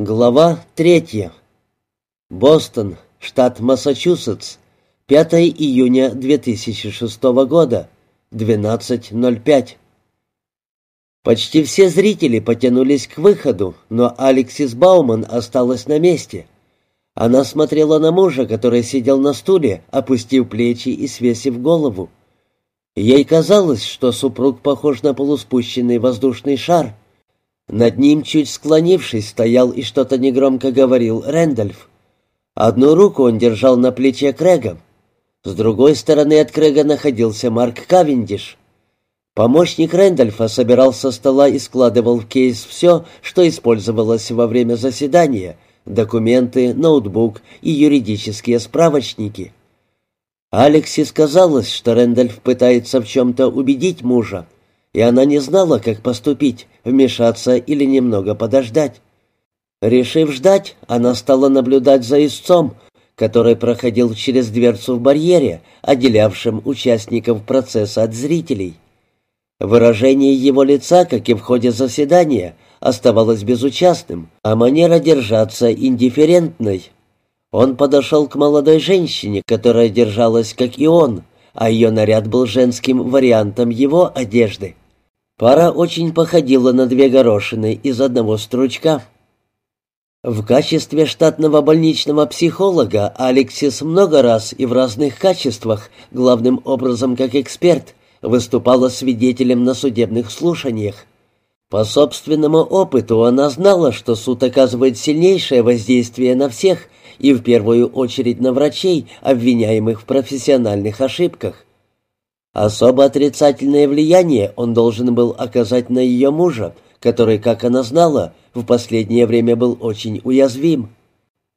Глава третья. Бостон, штат Массачусетс, 5 июня 2006 года, 12.05. Почти все зрители потянулись к выходу, но Алексис Бауман осталась на месте. Она смотрела на мужа, который сидел на стуле, опустив плечи и свесив голову. Ей казалось, что супруг похож на полуспущенный воздушный шар — над ним, чуть склонившись, стоял и что-то негромко говорил Рэндольф. Одну руку он держал на плече Крэга. С другой стороны от Крэга находился Марк Кавендиш. Помощник Рэндольфа собирал со стола и складывал в кейс все, что использовалось во время заседания, документы, ноутбук и юридические справочники. Алексе казалось, что Рэндольф пытается в чем-то убедить мужа, и она не знала, как поступить, вмешаться или немного подождать. Решив ждать, она стала наблюдать за истцом, который проходил через дверцу в барьере, отделявшем участников процесса от зрителей. Выражение его лица, как и в ходе заседания, оставалось безучастным, а манера держаться индифферентной. Он подошел к молодой женщине, которая держалась, как и он, а ее наряд был женским вариантом его одежды. Пара очень походила на две горошины из одного стручка. В качестве штатного больничного психолога Алексис много раз и в разных качествах, главным образом как эксперт, выступала свидетелем на судебных слушаниях. По собственному опыту она знала, что суд оказывает сильнейшее воздействие на всех и в первую очередь на врачей, обвиняемых в профессиональных ошибках. Особо отрицательное влияние он должен был оказать на ее мужа, который, как она знала, в последнее время был очень уязвим.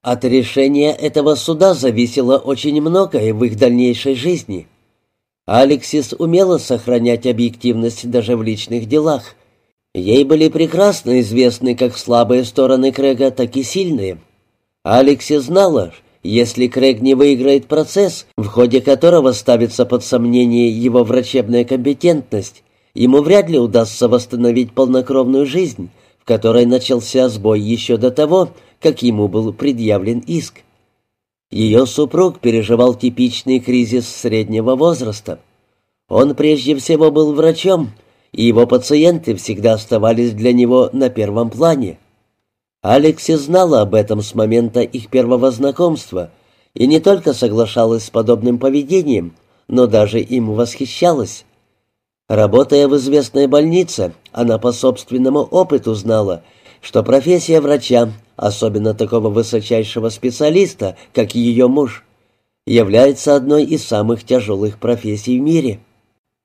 От решения этого суда зависело очень многое в их дальнейшей жизни. Алексис умела сохранять объективность даже в личных делах. Ей были прекрасно известны как слабые стороны Крэга, так и сильные. Алексис знала, если Крэг не выиграет процесс, в ходе которого ставится под сомнение его врачебная компетентность, ему вряд ли удастся восстановить полнокровную жизнь, в которой начался сбой еще до того, как ему был предъявлен иск. Ее супруг переживал типичный кризис среднего возраста. Он прежде всего был врачом, и его пациенты всегда оставались для него на первом плане. Алекси знала об этом с момента их первого знакомства и не только соглашалась с подобным поведением, но даже им восхищалась. Работая в известной больнице, она по собственному опыту знала, что профессия врача, особенно такого высочайшего специалиста, как ее муж, является одной из самых тяжелых профессий в мире.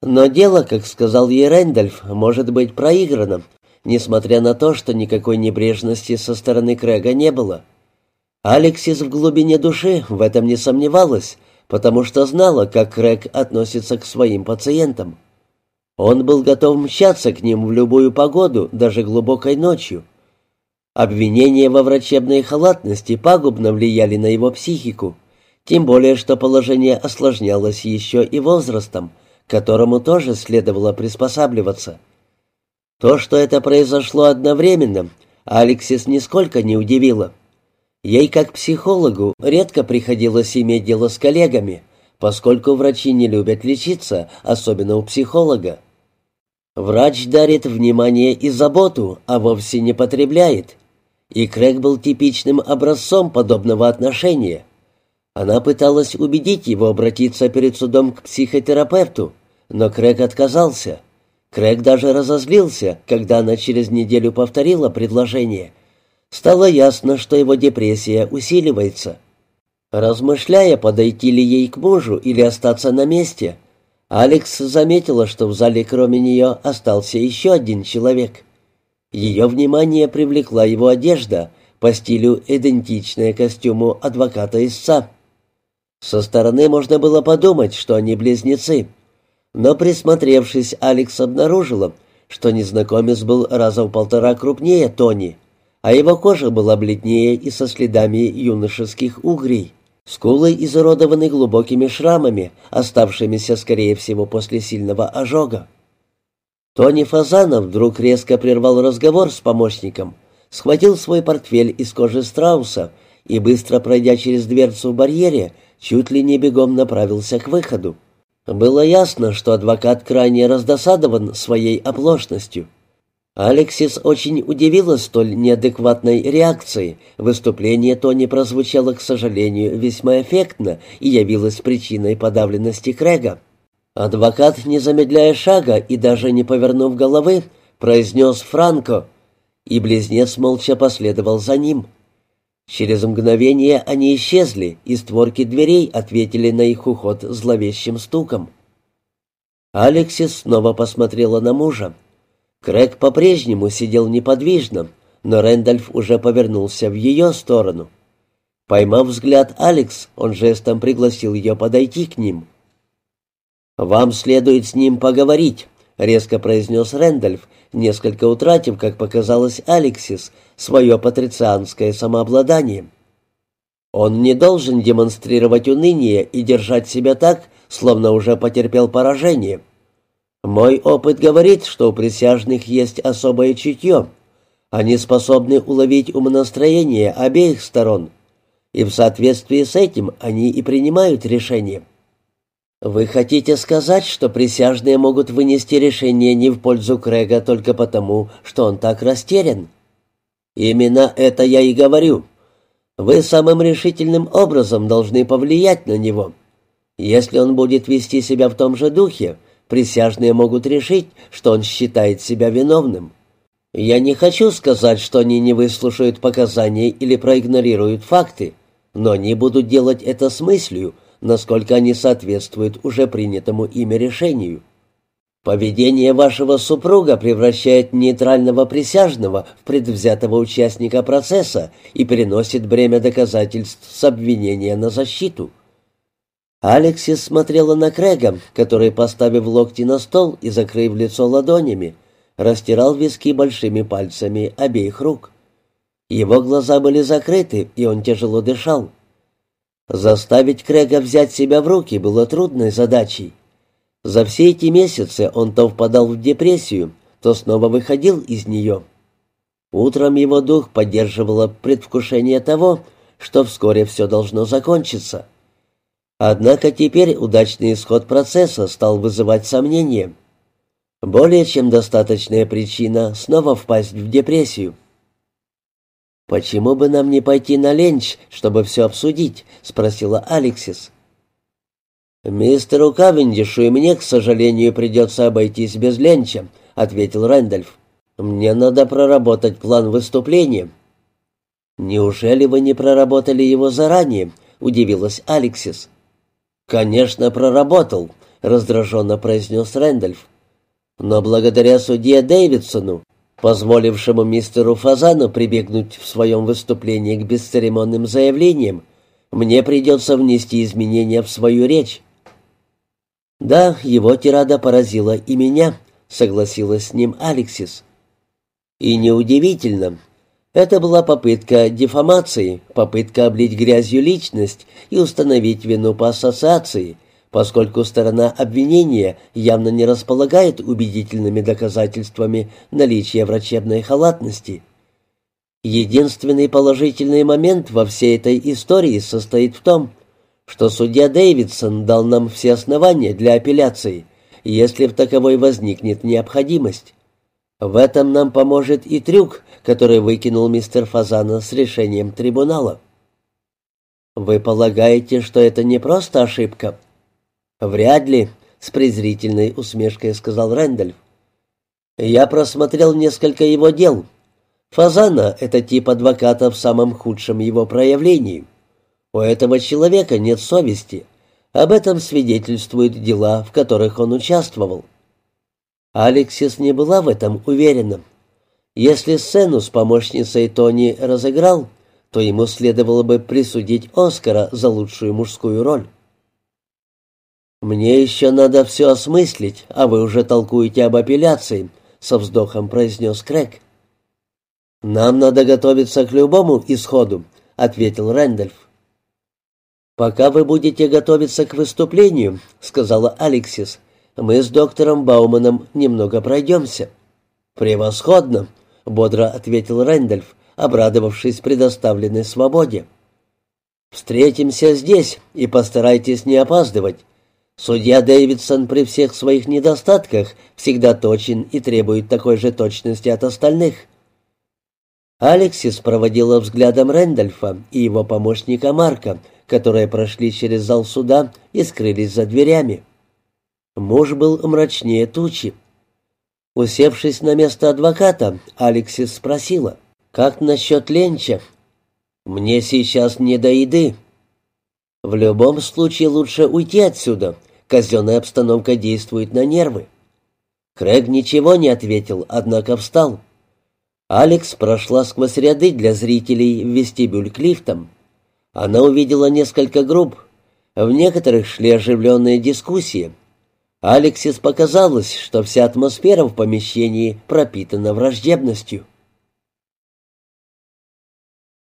Но дело, как сказал ей Рэндольф, может быть проиграно, несмотря на то, что никакой небрежности со стороны Крэга не было. Алексис в глубине души в этом не сомневалась, потому что знала, как Крэг относится к своим пациентам. Он был готов мчаться к ним в любую погоду, даже глубокой ночью. Обвинения во врачебной халатности пагубно влияли на его психику, тем более что положение осложнялось еще и возрастом, к которому тоже следовало приспосабливаться. То, что это произошло одновременно, Алексис нисколько не удивило. Ей, как психологу, редко приходилось иметь дело с коллегами, поскольку врачи не любят лечиться, особенно у психолога. Врач дарит внимание и заботу, а вовсе не потребляет. И Крэг был типичным образцом подобного отношения. Она пыталась убедить его обратиться перед судом к психотерапевту, но Крэг отказался. Крэг даже разозлился, когда она через неделю повторила предложение. Стало ясно, что его депрессия усиливается. Размышляя, подойти ли ей к мужу или остаться на месте, Алекс заметила, что в зале кроме нее остался еще один человек. Ее внимание привлекла его одежда, по стилю идентичная костюму адвоката-истца. Со стороны можно было подумать, что они близнецы — но присмотревшись, Алекс обнаружила, что незнакомец был раза в полтора крупнее Тони, а его кожа была бледнее и со следами юношеских угрей. Скулы изуродованы глубокими шрамами, оставшимися, скорее всего, после сильного ожога. Тони Фазанов вдруг резко прервал разговор с помощником, схватил свой портфель из кожи страуса и, быстро пройдя через дверцу в барьере, чуть ли не бегом направился к выходу. Было ясно, что адвокат крайне раздосадован своей оплошностью. Алексис очень удивилась столь неадекватной реакции. Выступление Тони прозвучало, к сожалению, весьма эффектно и явилось причиной подавленности Крэга. Адвокат, не замедляя шага и даже не повернув головы, произнес «Франко», и близнец молча последовал за ним. Через мгновение они исчезли, и створки дверей ответили на их уход зловещим стуком. Алексис снова посмотрела на мужа. Крэг по-прежнему сидел неподвижно, но Рэндальф уже повернулся в ее сторону. Поймав взгляд Алекс, он жестом пригласил ее подойти к ним. «Вам следует с ним поговорить», — резко произнес Рэндальф, несколько утратив, как показалось Алексис, свое патрицианское самообладание. Он не должен демонстрировать уныние и держать себя так, словно уже потерпел поражение. Мой опыт говорит, что у присяжных есть особое чутье. Они способны уловить умонастроение обеих сторон, и в соответствии с этим они и принимают решение. «Вы хотите сказать, что присяжные могут вынести решение не в пользу Крэга только потому, что он так растерян?» «Именно это я и говорю. Вы самым решительным образом должны повлиять на него. Если он будет вести себя в том же духе, присяжные могут решить, что он считает себя виновным. Я не хочу сказать, что они не выслушают показания или проигнорируют факты, но они будут делать это с мыслью, насколько они соответствуют уже принятому ими решению. Поведение вашего супруга превращает нейтрального присяжного в предвзятого участника процесса и переносит бремя доказательств с обвинения на защиту. Алексис смотрела на Крэга, который, поставив локти на стол и закрыв лицо ладонями, растирал виски большими пальцами обеих рук. Его глаза были закрыты, и он тяжело дышал. Заставить Крэга взять себя в руки было трудной задачей. За все эти месяцы он то впадал в депрессию, то снова выходил из нее. Утром его дух поддерживало предвкушение того, что вскоре все должно закончиться. Однако теперь удачный исход процесса стал вызывать сомнения. Более чем достаточная причина снова впасть в депрессию. «Почему бы нам не пойти на ленч, чтобы все обсудить?» — спросила Алексис. «Мистеру Кавендишу и мне, к сожалению, придется обойтись без ленча», — ответил Рэндальф. «Мне надо проработать план выступления». «Неужели вы не проработали его заранее?» — удивилась Алексис. «Конечно, проработал», — раздраженно произнес Рэндальф. «Но благодаря судье Дэвидсону позволившему мистеру Фазану прибегнуть в своем выступлении к бесцеремонным заявлениям, мне придется внести изменения в свою речь. «Да, его тирада поразила и меня», — согласилась с ним Алексис. «И неудивительно. Это была попытка дефамации, попытка облить грязью личность и установить вину по ассоциации, поскольку сторона обвинения явно не располагает убедительными доказательствами наличия врачебной халатности. Единственный положительный момент во всей этой истории состоит в том, что судья Дэвидсон дал нам все основания для апелляции, если в таковой возникнет необходимость. В этом нам поможет и трюк, который выкинул мистер Фазана с решением трибунала. Вы полагаете, что это не просто ошибка? «Вряд ли», — с презрительной усмешкой сказал Рэндальф. «Я просмотрел несколько его дел. Фазана — это тип адвоката в самом худшем его проявлении. У этого человека нет совести. Об этом свидетельствуют дела, в которых он участвовал». Алексис не была в этом уверена. Если сцену с помощницей Тони разыграл, то ему следовало бы присудить Оскара за лучшую мужскую роль. «Мне еще надо все осмыслить, а вы уже толкуете об апелляции», — со вздохом произнес Крэг. «Нам надо готовиться к любому исходу», — ответил Рэндольф. «Пока вы будете готовиться к выступлению», — сказала Алексис, — «мы с доктором Бауманом немного пройдемся». «Превосходно», — бодро ответил Рэндольф, обрадовавшись предоставленной свободе. «Встретимся здесь и постарайтесь не опаздывать. Судья Дэвидсон при всех своих недостатках всегда точен и требует такой же точности от остальных». Алексис проводила взглядом Рэндольфа и его помощника Марка, которые прошли через зал суда и скрылись за дверями. Муж был мрачнее тучи. Усевшись на место адвоката, Алексис спросила, «Как насчет Ленча?» «Мне сейчас не до еды». «В любом случае лучше уйти отсюда. Казенная обстановка действует на нервы». Крэг ничего не ответил, однако встал. Алекс прошла сквозь ряды для зрителей в вестибюль к лифтам. Она увидела несколько групп. В некоторых шли оживленные дискуссии. Алексис показалось, что вся атмосфера в помещении пропитана враждебностью.